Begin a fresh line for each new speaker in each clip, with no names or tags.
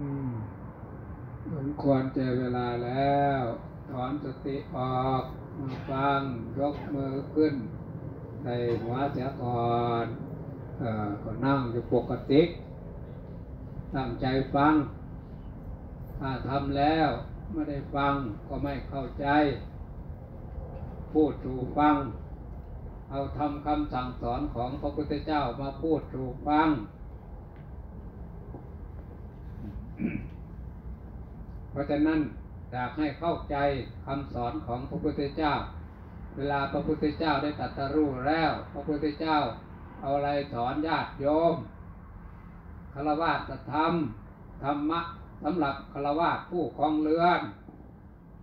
อืมสมควรเจอเวลาแล้ว ถอนสติออกมาฟังยกมือขึ้นใส่หัวเสียก่อนอก็นั่งอยู่ปกติตั้งใจฟัง ถ้าทำแล้วไม่ได้ฟังก็ไม่เข้าใจ พูดสู่ฟัง เอาทำคำสั่งสอนของพระพุทธเจ้ามาพูดสู่ฟัง เพ ราะฉะนั้นอยากให้เข้าใจคำสอนของพระพุทธเจ้า เวลาพระพุทธเจ้าได้ตรัสรู้แล้ว พระพุทธเจ้าเอาอะไรสอนญาติโยมคารวะธรรมธรรมะสำหรับคารวะผู้ครองเรือน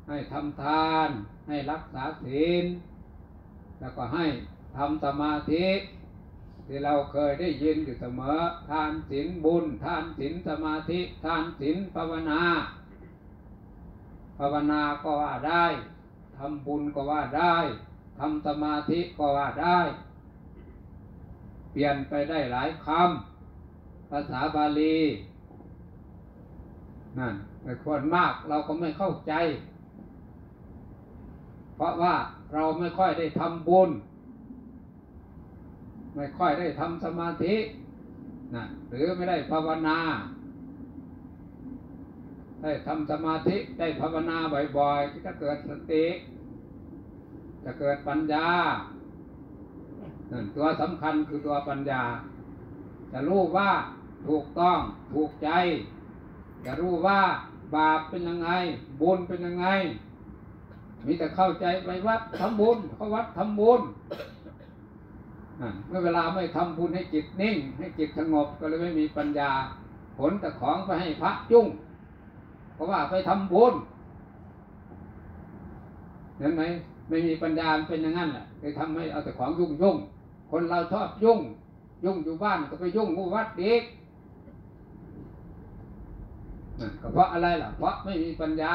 ให้ทำทาน ให้รักษาศีล แล้วก็ให้ทำสมาธิที่เราเคยได้ยินอยู่เสมอ ทานศีลบุญ ทานศีลสมาธิ ทานศีลภาวนา ภาวนาก็ว่าได้ทำบุญก็ว่าได้ทำสมาธิก็ว่าได้ เปลี่ยนไปได้หลายคำภาษาบาลีนั่นแต่คนมากเราก็ไม่เข้าใจ เพราะว่าเราไม่ค่อยได้ทำบุญ ไม่ค่อยได้ทำสมาธินะหรือไม่ได้ภาวนา ได้ทำสมาธิได้ภาวนาบ่อยๆจะเกิดสติจะเกิดปัญญานั่นตัวสำคัญคือตัวปัญญา จะรู้ว่าถูกต้องถูกใจ จะรู้ว่าบาปเป็นยังไง บุญเป็นยังไง มีแต่เข้าใจไปวัดทำบุญเขาวัดทำบุญเมื่อเวลาไม่ทำบุญให้จิตนิ่ง ให้จิตสงบก็เลยไม่มีปัญญา ผลแต่ของไปให้พระจุ้ง เพราะว่าไปทำบุญเห็นไหมไม่มีปัญญาเป็นอย่างนั้นแหละไปทำให้เอาแต่ของยุ่งยุ่งคนเราชอบยุ่ง ยุ่งอยู่บ้านก็ไปยุ่งงูวัดเด็กก็เพราะอะไรล่ะ เพราะไม่มีปัญญา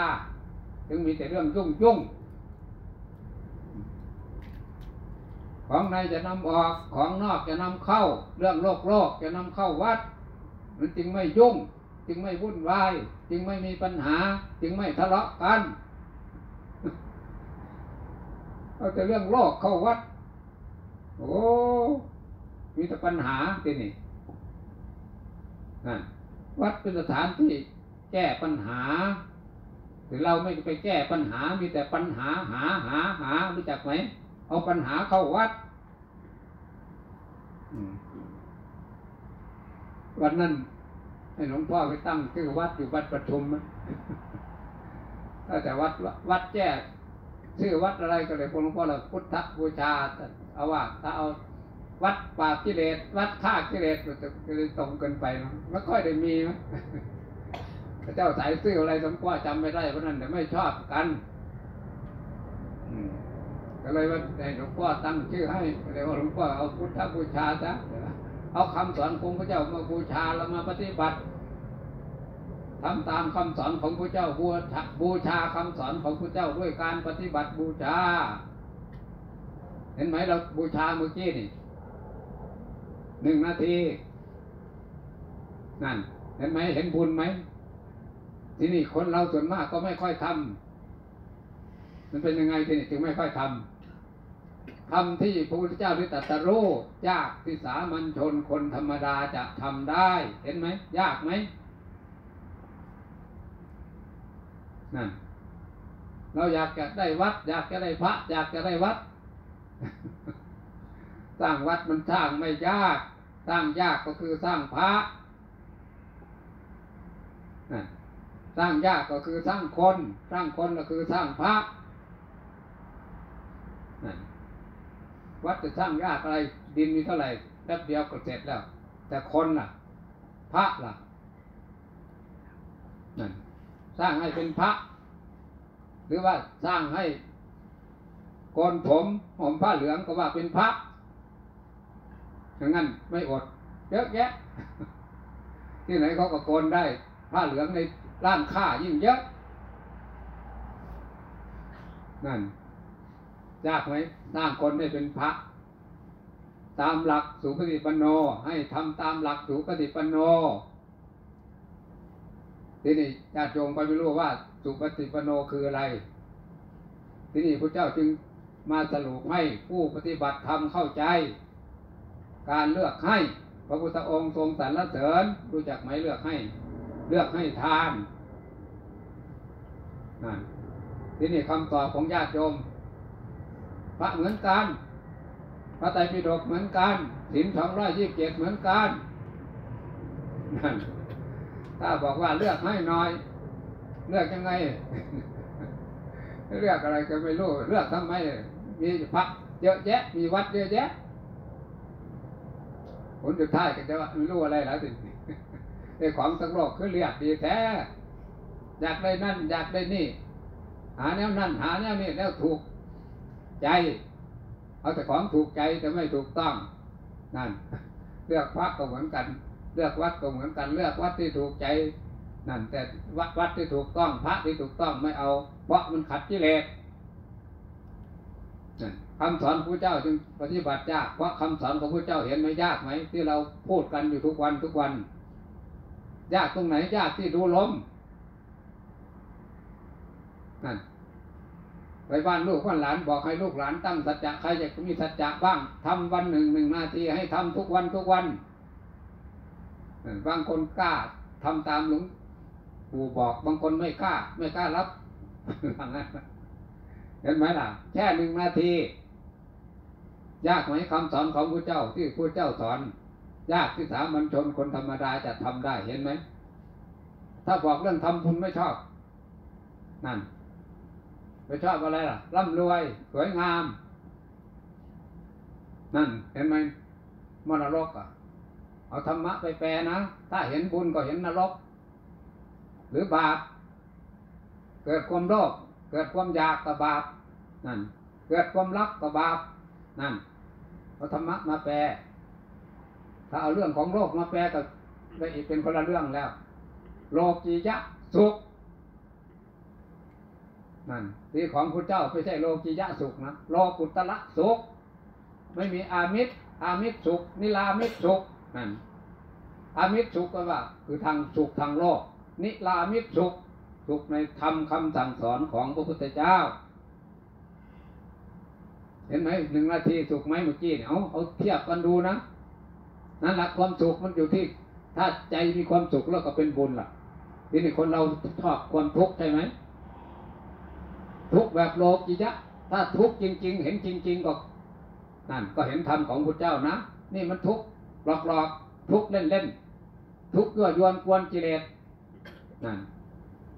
ถึงมีแต่เรื่องยุ่งยุ่งของในจะนำออกของนอกจะนำเข้า เรื่องโลกโลกจะนำเข้าวัดมันจึงไม่ยุ่ง จึงไม่วุ่นวาย จึงไม่มีปัญหา จึงไม่ทะเลาะกันเอาแต่เรื่องโลกเข้าวัด โอ้มีแต่ปัญหาทีนี่นั่วัดเป็นสถานที่แก้ปัญหาถึงเราไม่ไปแก้ปัญหา มีแต่ปัญหาหาหาหารู้จักไหม เอาปัญหาเข้าวัดวันนั้น ให้หลวงพ่อไปตั้งชื่อวัดอยู่วัดประชุมถ้าแต่วัดวัดแจ้ชื่อวัดอะไรก็เลยหลวงพ่อเราพุทธบูชาเอาว่าถ้าเอาวัดป่ากิเลสวัดท่ากิเลสจะเลยตรงเกินไปไม่ค่อยได้มีนะพระเจ้าสายซื่ออะไรหลวงพ่อจำไม่ได้เพราะนั้นแต่ไม่ชอบกันก็เลยว่าหลวงพ่อตั้งชื่อให้เลยว่าหลวงพ่อเอาพุทธบูชาซะ เอาคำสอนของพระเจ้ามาบูชาแล้วมาปฏิบัติทำตามคำสอนของพระเจ้าบูชาบูชาคำสอนของพระเจ้าด้วยการปฏิบัติบูชา เห็นไหมเราบูชาเมื่อกี้นี่หนึ่งนาทีนั่น เห็นไหมเห็นบุญไหมที่นี่คนเราส่วนมากก็ไม่ค่อยทำมันเป็นยังไงที่นี่จึงไม่ค่อยทำ ทำที่พระพุทธเจ้าได้ตรัสรู้ยากที่สามัญชนคนธรรมดาจะทำได้ เห็นไหมยากไหมนั่นเราอยากจะได้วัด อยากจะได้พระ อยากจะได้วัด สร้างวัดมันสร้างไม่ยาก สร้างยากก็คือสร้างพระสร้างยากก็คือสร้างคน สร้างคนก็คือสร้างพระ วัดจะสร้างยากอะไรดินมีเท่าไหร่แป๊บเดียวก็เสร็จแล้ว แต่คนล่ะ พระล่ะนั่นสร้างให้เป็นพระ หรือว่าสร้างให้กนผมผมผ้าเหลืองก็ว่าเป็นพระอย่างนั้นไม่อดเยอะแยะ ที่ไหนเขาก็โกนได้ผ้าเหลืองในร้านค้ายิ่งเยอะนั่น ยากไหมสร้างคนได้เป็นพระ ตามหลักสุปฏิปันโนให้ทำตามหลักสุปฏิปันโนทีนี้ญาติโยมก็ไม่รู้ว่าสุปฏิปโนคืออะไร ทีนี้พระเจ้าจึงมาสรุปให้ผู้ปฏิบัติธรรมเข้าใจ การเลือกให้พระพุทธองค์ทรงสรรเสริญรู้จักไหมเลือกให้ เลือกให้ทานนั่นทีนี้คำตอบของญาติโยม พระเหมือนกัน พระไตรปิฎกเหมือนกันศีลสองร้อยยี่สิบเจ็ดเหมือนกันนั่นถ้าบอกว่าเลือกให้น้อย เลือกยังไง เลือกอะไรก็ไม่รู้ เลือกทำไม มีพระเยอะแยะ มีวัดเยอะแยะผลสุดท้ายก็จะว่าไม่รู้อะไรแล้วสิไอ้ของทั้งโลกคือเรียกดีแท้ อยากได้นั่น อยากได้นี่ หาแนวนั่น หาแนวนี่แล้วถูก ใจ เอาแต่ของถูกใจแต่ไม่ถูกต้องนั่น เลือกพระก็เหมือนกัน เลือกวัดก็เหมือนกัน เลือกวัดที่ถูกใจนั่นแต่วัดวัดที่ถูกต้องพระที่ถูกต้องไม่เอา เพราะมันขัดกิเลสนั่นคำสอนพระเจ้าจึงปฏิบัติยากเพราะคำสอนของพระเจ้าเห็นไหมยากไหมที่เราพูดกันอยู่ทุกวันทุกวัน ยากตรงไหนยากที่ดูลมนั่น ไปบ้านลูกบ้านหลานบอกให้ลูกหลานตั้งสัจจะใครจะมีสัจจะบ้างทำวันหนึ่งหนึ่งนาทีให้ทำทุกวันทุกวันบางคนกล้าทำตามหลวงปู่บอกบางคนไม่กล้า ไม่กล้ารับเห็นไหมล่ะ แค่หนึ่งนาที ยากไหมคำสอนของพระเจ้าที่พระเจ้าสอน ยากที่สามัญชนคนธรรมดาจะทำได้เห็นไหมถ้าบอกเรื่องทำบุญไม่ชอบ นั่น ไม่ชอบอะไรล่ะร่ำรวย สวยงาม นั่นเห็นไหมมรรกอะ เอาธรรมะไปแปลนะ ถ้าเห็นบุญก็เห็นนรก หรือบาป เกิดความโลภเกิดความอยากกับบาปนั่น เกิดความรักกับบาปนั่นเอาธรรมะมาแปล ถ้าเอาเรื่องของโลกมาแปลก็ได้อีกเป็นคนละเรื่องแล้ว โลกียะสุข นั่นที่ของพระเจ้าไม่ใช่โลกียะสุขนะโลกุตละสุข ไม่มีอามิตรอามิตรสุข นิรามิตรสุขนั่นอามิตรสุขก็ว่า คือทางสุขทางโลก นิรามิตรสุขสุขในธรรมคำสั่งสอนของพระพุทธเจ้า เห็นไหมหนึ่งนาทีสุขไหมเมื่อกี้เนี่ยเอาเอาเทียบกันดูนะนั่นแหละความสุขมันอยู่ที่ ถ้าใจมีความสุขแล้วก็เป็นบุญล่ะทีนี้คนเราชอบความทุกข์ใช่ไหม ทุกแบบโลกิยะ ถ้าทุกจริง ๆ เห็นจริง ๆ ก็นั่นก็เห็นธรรมของพระเจ้านะ นี่มันทุกหลอกๆทุกเล่นๆทุกข์ยั่วยวนกวนกิเลสนั่น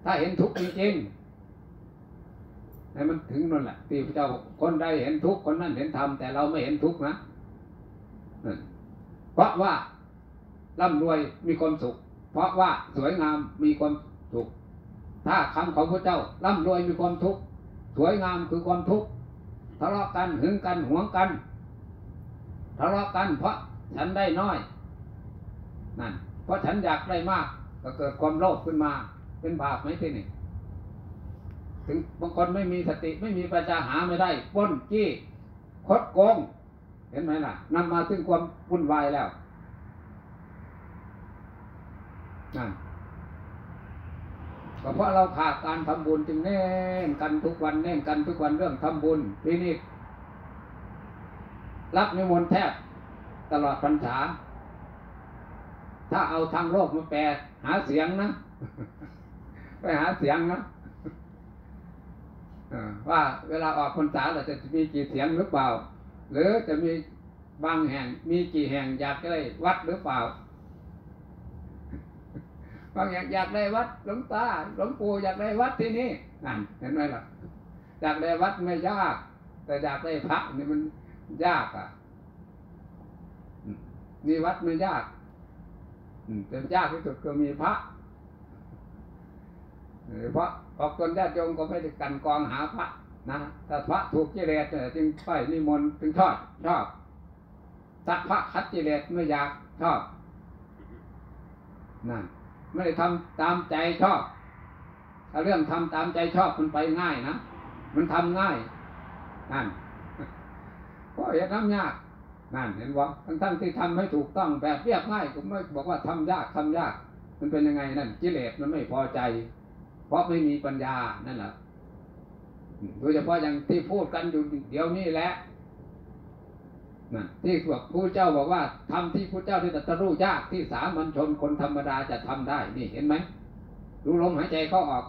ถ้าเห็นทุกจริงๆให้มันถึงนั่นแหละที่พระเจ้าคนใดเห็นทุกคนนั้นเห็นธรรมแต่เราไม่เห็นทุกนะเพราะว่าร่ำรวยมีความสุข เพราะว่าสวยงามมีความสุข ถ้าคำของพระเจ้าร่ำรวยมีความทุกข์ สวยงามคือความทุกข์ทะเลาะกันหึงกันหวงกันทะเลาะกันเพราะฉันได้น้อยนั่นเพราะฉันอยากได้มาก ก็เกิดความโลภขึ้นมา เป็นบาปไหมที่นี่ถึงบางคนไม่มีสติไม่มีปัญญาหาไม่ได้ป้นจี้คดโกง เห็นไหมล่ะนำมาถึงความวุ่นวายแล้วนั่น ก็เพราะเราขาดการทำบุญจึงเน้นกันทุกวันเน้นกันทุกวันเรื่องทำบุญทีนี้รับนิมนต์แทบตลอดพรรษา ถ้าเอาทางโลกมาแปลหาเสียงนะ ไปหาเสียงนะว่าเวลาออกพรรษาเราจะมีกี่เสียงหรือเปล่า หรือจะมีบางแห่งมีกี่แห่งอยากได้วัดหรือเปล่า บางอย่ากอยากได้วัดหลวงตาหลวงปู่อยากได้วัดที่นี่นั่นเห็นไหมล่ะอยากได้วัดไม่ยาก แต่อยากได้พระนี่มันยากอะมีวัดไม่ยากแต่ยากที่สุดคือมีพระเพราะออกตนญาติโยมก็ไม่ได้กันกองหาพระนะแต่พระถูกกิเลสเนี่ยจึงไปนิมนต์จึงชอบชอบตักพระคัดกิเลสไม่อยากชอบนั่น ไม่ได้ทำตามใจชอบ ถ้าเรื่องทำตามใจชอบมันไปง่ายนะ มันทำง่ายนั่นเพราะอย่าทำยากนั่นเห็นว่าทั้งทั้งที่ทำให้ถูกต้องแบบเรียบง่ายผมไม่บอกว่าทำยากทำยาก มันเป็นยังไงนั่นกิเลสมันไม่พอใจ เพราะไม่มีปัญญานั่นแหละโดยเฉพาะอย่างที่พูดกันอยู่เดี๋ยวนี้แหละ นั่นที่พวกผู้เจ้าบอกว่าทำที่ผู้เจ้าที่ตรัสรู้ยากที่สามัญชนคนธรรมดาจะทำได้ นี่เห็นไหมดูลมหายใจเข้าออก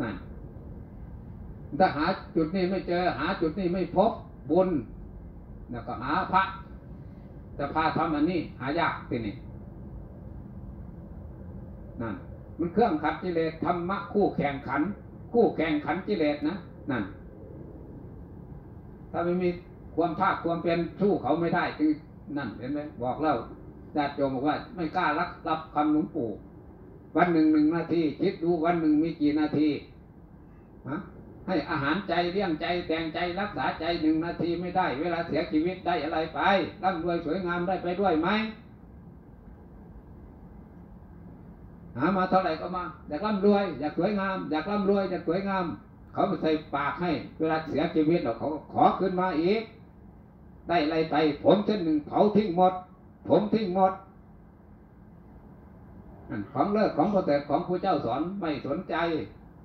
นั่นถ้าหาจุดนี้ไม่เจอหาจุดนี้ไม่พบบุญแล้วก็หาพระจะพาทำอันนี้ หายากทีนี่นั่นมันเครื่องขัดกิเลสธรรมะคู่แข่งขัน คู่แข่งขันกิเลสนะนั่นถ้าไม่มี ความภาคความเป็นสู้เขาไม่ได้คือนั่นเห็นไหมบอกเล่าญาติโยมบอกว่า ไม่กล้ารับรับคำหลวงปู่ วันหนึ่งหนึ่งนาทีคิดดูวันหนึ่งมีกี่นาทีฮะให้อาหารใจเลี้ยงใจแต่งใจรักษาใจหนึ่งนาทีไม่ได้ เวลาเสียชีวิตได้อะไรไปร่ำรวยสวยงามได้ไปด้วยไหมหามาเท่าไหร่ก็มาอยากร่ำรวย อยากสวยงาม อยากร่ำรวยอยากสวยงาม เขาไปใส่ปากให้ เวลาเสียชีวิตเราเขาขอขึ้นมาอีก ได้อะไรไป ผมเช่นหนึ่งเผาทิ้งหมด ผมทิ้งหมดของเลิกของประเสริฐของครูเจ้าสอนไม่สนใจ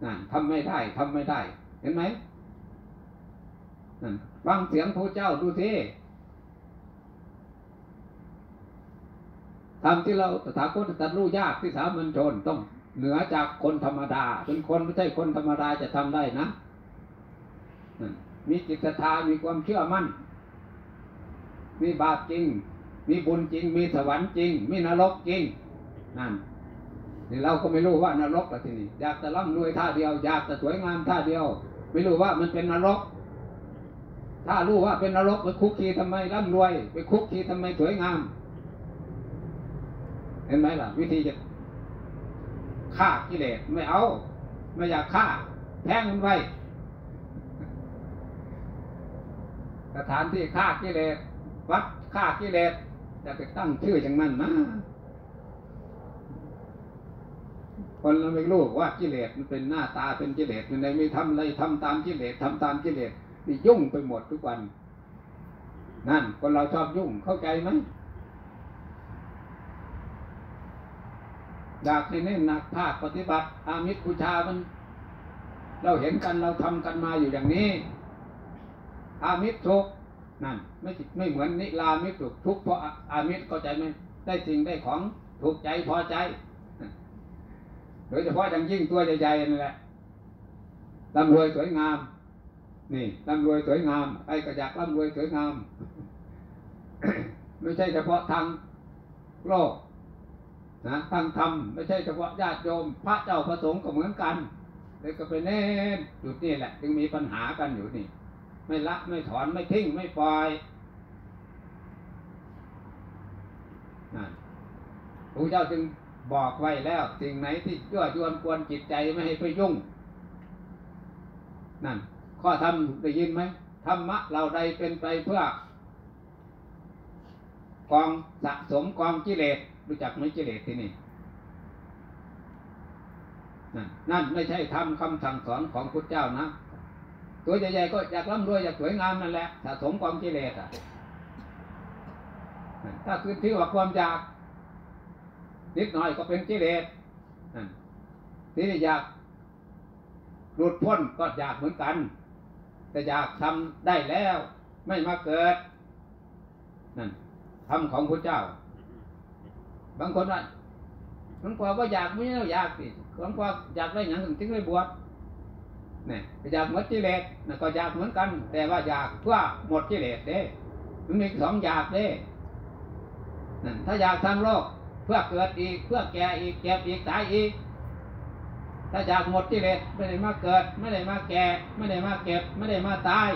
นั่นทำไม่ได้ทำไม่ได้ เห็นไหมนั่นฟังเสียงครูเจ้าดูสิทำที่เราตถาคตตรัสรู้ยากที่สามัญชนต้องเหนือจากคนธรรมดาเป็นคนไม่ใช่คนธรรมดาจะทำได้นะมีจิตศรัทธามีความเชื่อมั่น มีบาปจริง มีบุญจริง มีสวรรค์จริง มีนรกจริงนั่นนี่เราก็ไม่รู้ว่านรกละทีนี้อยากจะร่ำรวยท่าเดียว อยากจะสวยงามท่าเดียว ไม่รู้ว่ามันเป็นนรก ถ้ารู้ว่าเป็นนรกไปคุกคีทำไมร่ำรวย ไปคุกคีทำไมสวยงาม เห็นไหมล่ะ วิธีจะฆ่ากิเลสไม่เอา ไม่อยากฆ่าแทงมันไว้สถานที่ฆ่ากิเลส วัดฆ่ากิเลสจะไปตั้งชื่ออย่างนั้นนะคนเราไม่รู้ว่ากิเลสมันเป็นหน้าตาเป็นกิเลสมันไม่ทำอะไรทำตามกิเลสทำตามกิเลสนี่ยุ่งไปหมดทุกวัน นั่นคนเราชอบยุ่งเข้าใจไหมอยากให้เน้นหนักภาคปฏิบัติ อามิตรบูชามัน เราเห็นกันเราทำกันมาอยู่อย่างนี้ อามิตรทุก นั่นไม่ไม่เหมือนนิรามิตรทุกข์ทุกข์เพราะอามิตรเข้าใจไหมได้สิ่งได้ของถูกใจพอใจโดยเฉพาะอย่างยิ่งตัวใหญ่ๆนั่นแหละร่ำรวยสวยงาม นี่ร่ำรวยสวยงามใครก็อยากร่ำรวยสวยงาม ไม่ใช่เฉพาะทางโลกนะทางธรรมไม่ใช่เฉพาะญาติโยม พระเจ้าประสงค์ก็เหมือนกันเลยก็ไปเน้นจุดนี้แหละ จึงมีปัญหากันอยู่นี่ ไม่ละไม่ถอนไม่ทิ้งไม่ปล่อยนั่นพระเจ้าจึงบอกไว้แล้ว สิ่งไหนที่ยั่วยวนกวนจิตใจไม่ให้ไปยุ่ง นั่น ข้อธรรมได้ยินไหมธรรมะเราใดเป็นไปเพื่อกองสะสมกองกิเลสรู้จักไหมกิเลสที่นี่นั่นนั่นไม่ใช่ทำคำสั่งสอนของพุทธเจ้านะ ตัวใหญ่ๆก็อยากร่ำรวยอยากสวยงามนั่นแหละสะสมกองกิเลสอะถ้าคือที่ว่าความอยากนิดหน่อยก็เป็นกิเลสที่อยากหลุดพ้นก็อยากเหมือนกัน แต่อยากทำได้แล้วไม่มาเกิดนั่นทำของพระเจ้า บางคนว่าหลวงพ่อก็อยากไม่ใช่อยากสิหลวงพ่ออยากได้อย่างถึงได้บวช นี่ยอยากหมดกิเลสก็อยากเหมือนกัน แต่ว่าอยากเพื่อหมดกิเลสเด้มันมีสองอยากเด้นั่นถ้าอยากทางโลกเพื่อเกิดอีกเพื่อแก่อีกเก็บอีกตายอีก ถ้าอยากหมดกิเลสไม่ได้มาเกิด ไม่ได้มาแก่ไม่ได้มาเก็บ ไม่ได้มาตาย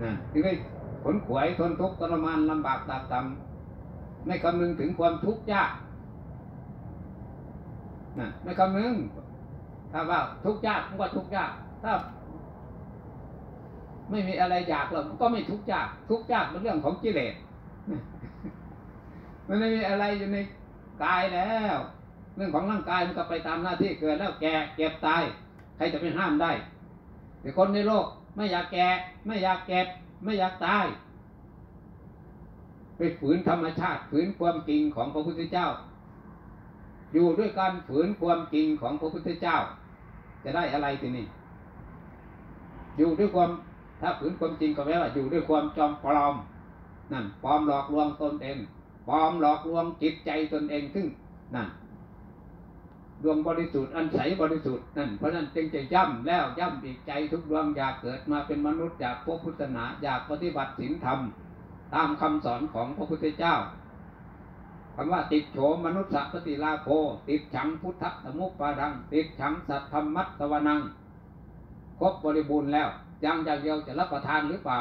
นั่นถึงได้ขนขวยทนทุกข์ทรมานลำบากตากตำไม่คำนึงถึงความทุกข์ยาก นั่นไม่คำนึงถ้าว่าทุกข์ยากมันก็ทุกข์ยาก ถ้า ไม่มีอะไรอยากหรอกก็ไม่ทุกข์ยาก ทุกข์ยากเป็นเรื่องของกิเลสมันไม่มีอะไรอยู่ในกายแล้ว เรื่องของร่างกายมันก็ไปตามหน้าที่เกิดแล้วแก่เก็บตาย ใครจะไปห้ามได้ แต่คนในโลกไม่อยากแก่ไม่อยากเก็บ ไม่อยากตายไปฝืนธรรมชาติฝืนความจริงของพระพุทธเจ้า อยู่ด้วยการฝืนความจริงของพระพุทธเจ้า จะได้อะไรทีนี้อยู่ด้วยความถ้าฝืนความจริงก็แปลว่าอยู่ด้วยความจอมปลอมนั่นปลอมหลอกลวงตนเองปลอมหลอกลวงจิตใจตนเองซึ่งนั่นดวงบริสุทธิ์อันใสบริสุทธิ์นั่นเพราะนั้นจึงจะย่ำแล้วย่ำอีกใจทุกดวงอยากเกิดมาเป็นมนุษย์อยากพบพุทธศาสนาอยากปฏิบัติศีลธรรม ตามคำสอนของพระพุทธเจ้า คำว่าติดโฉมมนุษย์สัพติลาโภติดฉังพุทธสมุปปาดัง ติดฉังสัตธรรมัตตวนัง ครบบริบูรณ์แล้ว ยังอย่างเดียวจะรับประทานหรือเปล่า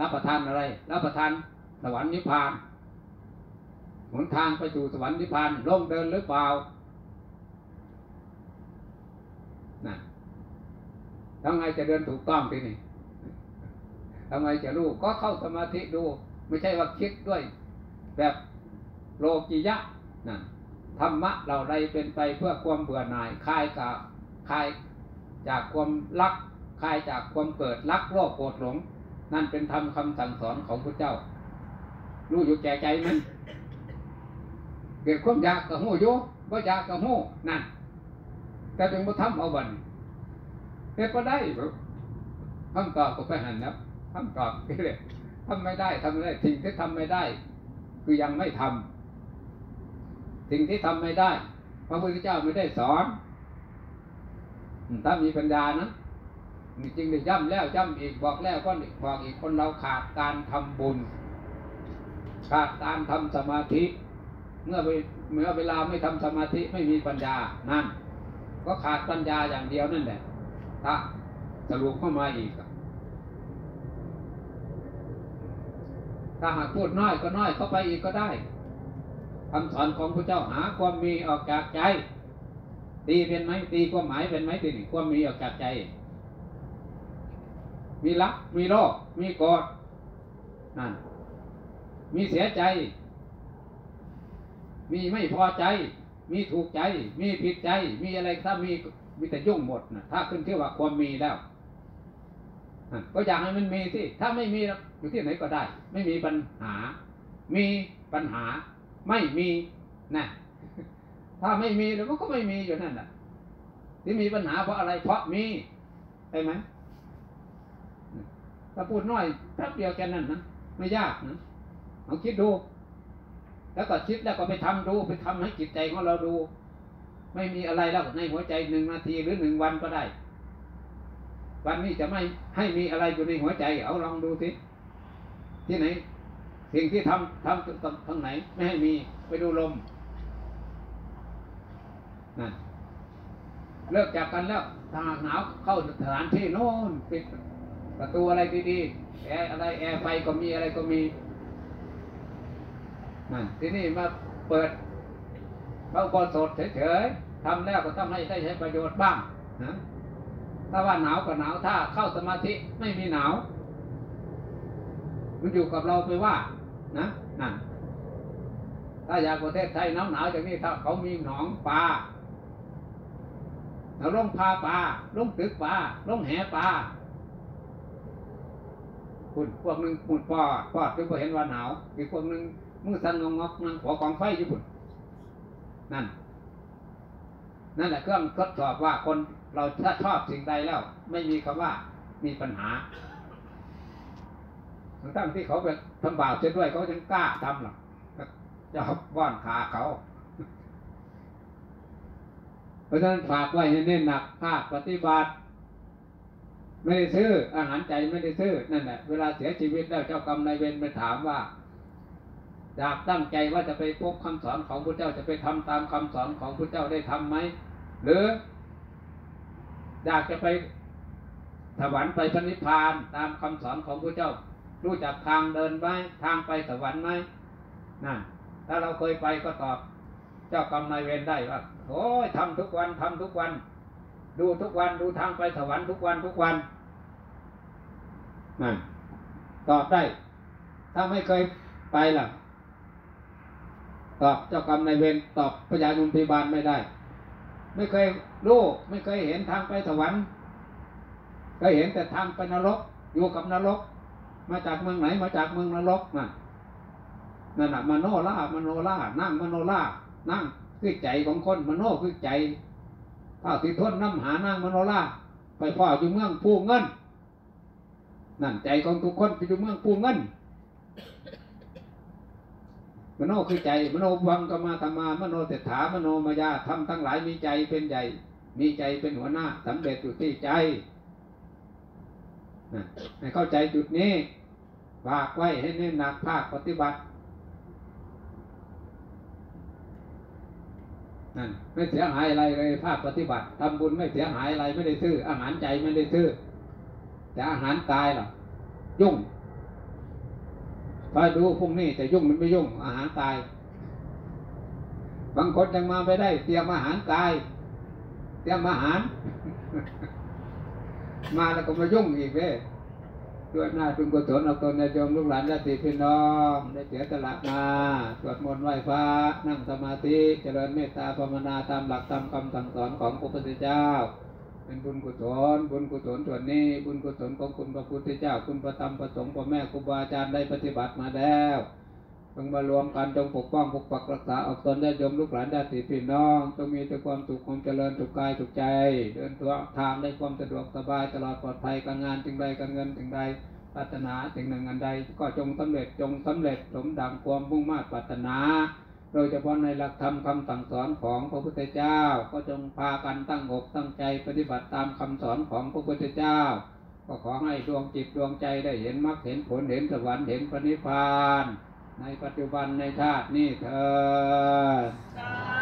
รับประทานอะไร รับประทานสวรรค์นิพพานหนทางไปสู่สวรรค์นิพพานลงเดินหรือเปล่านั่นทำไงจะเดินถูกต้องทีนี่ทำไมจะรู้ก็เข้าสมาธิดู ไม่ใช่ว่าคิดด้วย แบบโลกิยะนั่นธรรมะเราใดเป็นไปเพื่อความเบื่อหน่ายคลายกับคลายจากความรักคลายจากความเกิดรักโลภโกรธหลง นั่นเป็นธรรมคำสั่งสอนของพระเจ้า รู้อยู่แก่ใจมันเกิดความอยากกับหูโยว่าอยากกับหูนั่นแต่เป็นบุทำเอาบันเฮ็ดก็ได้คำตอบก็ไปหันนะคำตอบก็เลยทำไม่ได้ทำไม่ได้สิ่งที่ทำไม่ได้ คือยังไม่ทำสิ่งที่ทำไม่ได้ พระพุทธเจ้าไม่ได้สอนถ้ามีปัญญานะจริงๆได้ย้ำแล้วย้ำอีกบอกแล้วก็บอกอีกคนเราขาดการทำบุญ ขาดการทำสมาธิ เมื่อเมื่อเวลาไม่ทำสมาธิไม่มีปัญญานั่น ก็ขาดปัญญาอย่างเดียวนั่นแหละถ้าสรุปเข้ามาอีก ถ้าหากพูดน้อยก็น้อยเข้าไปอีกก็ได้คำสอนของพระเจ้าหาความมีออกจากใจ ตีเป็นไหมตีความหมายเป็นไหมตีนี่ความมีออกจากใจ มีรักมีโลภมีโกรธนั่นมีเสียใจ มีไม่พอใจ มีถูกใจ มีผิดใจ มีอะไรถ้ามีมีแต่ยุ่งหมดนะถ้าขึ้นที่ว่าความมีแล้วก็อยากให้มันมีสิถ้าไม่มี อยู่ที่ไหนก็ได้ ไม่มีปัญหา มีปัญหาไม่มีนะถ้าไม่มีแล้วก็ไม่มีอยู่นั่นแหละที่มีปัญหาเพราะอะไร เพราะมีใช่ไหมถ้าพูดน้อยแป๊บเดียวแค่นั้นนะไม่ยากนะเอาคิดดู แล้วก็คิดแล้วก็ไปทำดู ไปทำให้จิตใจของเราดู ไม่มีอะไรแล้วในหัวใจหนึ่งนาทีหรือหนึ่งวันก็ได้ วันนี้จะไม่ให้มีอะไรอยู่ในหัวใจ เอาลองดูสิ ที่ไหน สิ่งที่ทำทำทางไหน ไม่ให้มีไปดูลมนั่นเลิกจากกันแล้วถ้าหากหนาวเข้าสถานที่โน่นปิดประตูอะไรดีๆแอร์อะไรแอร์ไฟก็มีอะไรก็มีนั่นที่นี่มาเปิดเข้าก่อสดเฉยๆทำแล้วก็ต้องให้ได้ใช้ประโยชน์บ้างนะถ้าว่าหนาวก็หนาวถ้าเข้าสมาธิไม่มีหนาว มันอยู่กับเราไปว่า นะนั่นถ้าอยากประเทศไทยหนาวหนาวอย่างนี้ถ้าเขามีหนองปลาเราลงพาปลาลงตึกปลาลงแหปลาคุณพวกหนึ่งมุดปอดปอดถึงพอเห็นว่าหนาวอีกพวกหนึ่งมือสั่นงงกนั่งหัวกองไฟอยู่คุณนั่น นั่นแหละเครื่องทดสอบว่าคนเราถ้าชอบสิ่งใดแล้ว ไม่มีคำว่ามีปัญหา ทั้งที่เขาไปทำบาปเช่นด้วยเขายังกล้าทำหรอกจะว่อนขาเขา เพราะฉะนั้นฝากไว้ให้เน้นหนักภาคปฏิบัติ ไม่ได้ซื้อ อาหารใจไม่ได้ซื้อนั่นแหละเวลาเสียชีวิตแล้วเจ้ากรรมนายเวรไปถามว่าอยากตั้งใจว่าจะไปพบคำสอนของพระเจ้าจะไปทำตามคำสอนของพระเจ้าได้ทํำไหมหรืออยากจะไปสวรรค์ไปพระนิพพานตามคำสอนของพระเจ้า รู้จักทางเดินไหมทางไปสวรรค์ไหมนั่นถ้าเราเคยไปก็ตอบ เจ้ากรรมนายเวรได้ว่าโอ้ยทำทุกวันทำทุกวัน ดูทุกวันดูทางไปสวรรค์ทุกวันทุกวันนั่นตอบได้ ถ้าไม่เคยไปล่ะ ตอบเจ้ากรรมนายเวรตอบพยานุพยาบาลไม่ได้ ไม่เคยรู้ไม่เคยเห็นทางไปสวรรค์เคยเห็นแต่ทางไปนรกอยู่กับนรก มาจากเมืองไหน มาจากเมืองนรกน่ะนั่นน่ะมโนล่ามโนล่านั่งมโนล่านั่งคือใจของคนมโนคือใจถ้าสิทนน้ำหานั่งมโนล่าไปพ่ออยู่เมืองผู้เงินนั่นใจของทุกคนไปอยู่เมืองผู้เงินมโนคือใจ มโนวังกมาธรรมามโนเศรษฐามโนมายาทำทั้งหลายมีใจเป็นใหญ่ มีใจเป็นหัวหน้าสำเร็จอยู่ที่ใจ ให้เข้าใจจุดนี้ฝากไว้ให้เน้นหนักภาคปฏิบัตินั่นไม่เสียหายอะไรเลยภาคปฏิบัติทำบุญไม่เสียหายอะไรไม่ได้ซื้อ อาหารใจไม่ได้ซื้อ แต่อาหารกายล่ะ ยุ่งถ้าดูพรุ่งนี้จะยุ่งมันไม่ยุ่ง อาหารกาย บางคนยังมาไม่ได้ เตรียมอาหารกาย เตรียมอาหาร มาแล้วก็มายุ่งอีกเว้ด้วยหน้าจุงกุศลเอาตนในจมลูกหลานญาติพี่น้องได้เสียสละมาสวดมนต์ไหว้พระนั่งสมาธิเจริญเมตตาภาวนาตามหลักตามคำสั่งสอนของพระพุทธเจ้า เป็นบุญกุศลบุญกุศลส่วนนี้บุญกุศลของคุณพระพุทธเจ้า คุณพระธรรมพระสงฆ์พ่อแม่ครูบาอาจารย์ได้ปฏิบัติมาแล้ว จงมารวมกันจงปกป้องปกปักรักษาออกตนได้ยมลูกหลานญาติพี่น้องจงมีแต่ความสุขความเจริญสุขกายสุขใจ เดินตัวทางได้ความสะดวกสบายตลอดปลอดภัยการงานจึงใดการเงินจึงใดปรารถนาสิ่งหนึ่งอันใด ก็จงสำเร็จจงสำเร็จสมดังความมุ่งมา่ปรารถนา โดยเฉพาะในหลักธรรมคำสั่งสอนของพระพุทธเจ้า ก็จงพากันตั้งอกตั้งใจปฏิบัติตามคำสอนของพระพุทธเจ้า ก็ขอให้ดวงจิตดวงใจได้เห็นมรรคเห็นผลเห็นสวรรค์เห็นพระนิพพาน ในปัจจุบันในชาตินี้เธ
อ